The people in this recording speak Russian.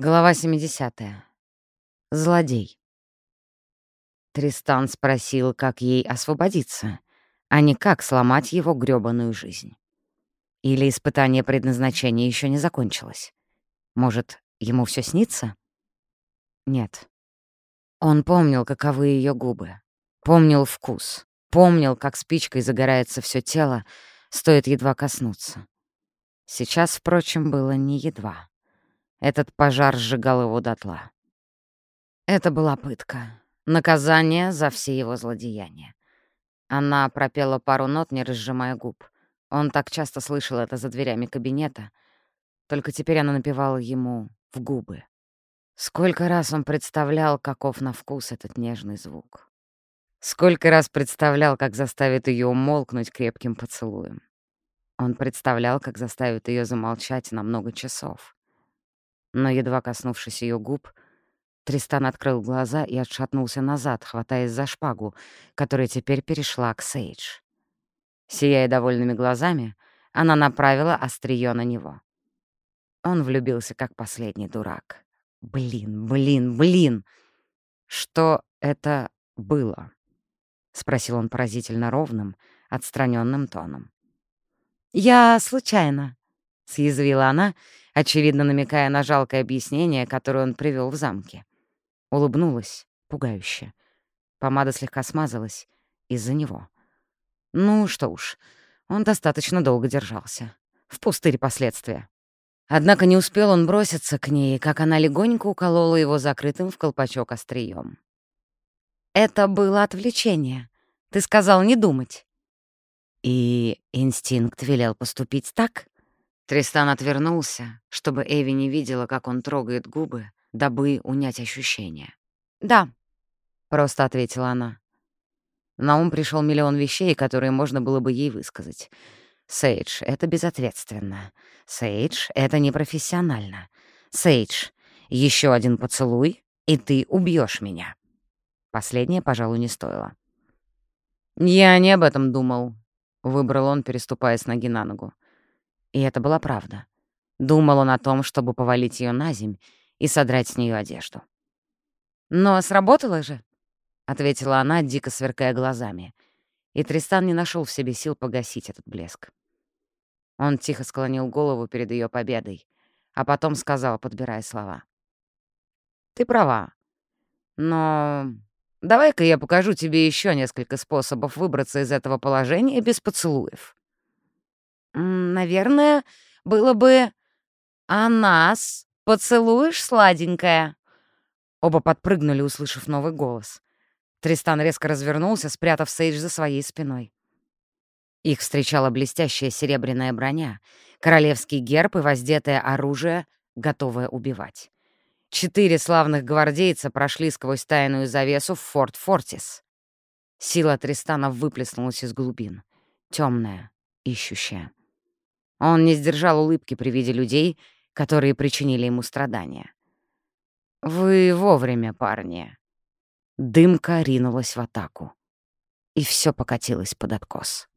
Глава 70. Злодей. Тристан спросил, как ей освободиться, а не как сломать его грёбаную жизнь. Или испытание предназначения еще не закончилось. Может, ему все снится? Нет. Он помнил, каковы ее губы. Помнил вкус. Помнил, как спичкой загорается все тело, стоит едва коснуться. Сейчас, впрочем, было не едва. Этот пожар сжигал его дотла. Это была пытка. Наказание за все его злодеяния. Она пропела пару нот, не разжимая губ. Он так часто слышал это за дверями кабинета. Только теперь она напевала ему в губы. Сколько раз он представлял, каков на вкус этот нежный звук. Сколько раз представлял, как заставит ее умолкнуть крепким поцелуем. Он представлял, как заставит ее замолчать на много часов но, едва коснувшись ее губ, Тристан открыл глаза и отшатнулся назад, хватаясь за шпагу, которая теперь перешла к Сейдж. Сияя довольными глазами, она направила острие на него. Он влюбился, как последний дурак. «Блин, блин, блин! Что это было?» — спросил он поразительно ровным, отстраненным тоном. «Я случайно», — съязвила она очевидно намекая на жалкое объяснение, которое он привел в замке. Улыбнулась, пугающе. Помада слегка смазалась из-за него. Ну что уж, он достаточно долго держался. В пустырь последствия. Однако не успел он броситься к ней, как она легонько уколола его закрытым в колпачок острием. «Это было отвлечение. Ты сказал не думать». И инстинкт велел поступить так? Тристан отвернулся, чтобы Эви не видела, как он трогает губы, дабы унять ощущения. «Да», — просто ответила она. На ум пришел миллион вещей, которые можно было бы ей высказать. «Сейдж, это безответственно. Сейдж, это непрофессионально. Сейдж, еще один поцелуй, и ты убьешь меня». Последнее, пожалуй, не стоило. «Я не об этом думал», — выбрал он, переступая с ноги на ногу. И это была правда. Думал он о том, чтобы повалить ее на земь и содрать с нее одежду. «Но сработало же», — ответила она, дико сверкая глазами. И Тристан не нашел в себе сил погасить этот блеск. Он тихо склонил голову перед ее победой, а потом сказал, подбирая слова. «Ты права. Но давай-ка я покажу тебе еще несколько способов выбраться из этого положения без поцелуев». «Наверное, было бы... А нас поцелуешь, сладенькая?» Оба подпрыгнули, услышав новый голос. Тристан резко развернулся, спрятав Сейдж за своей спиной. Их встречала блестящая серебряная броня, королевский герб и воздетое оружие, готовое убивать. Четыре славных гвардейца прошли сквозь тайную завесу в форт Фортис. Сила Тристана выплеснулась из глубин, темная, ищущая. Он не сдержал улыбки при виде людей, которые причинили ему страдания. «Вы вовремя, парни». Дымка ринулась в атаку, и все покатилось под откос.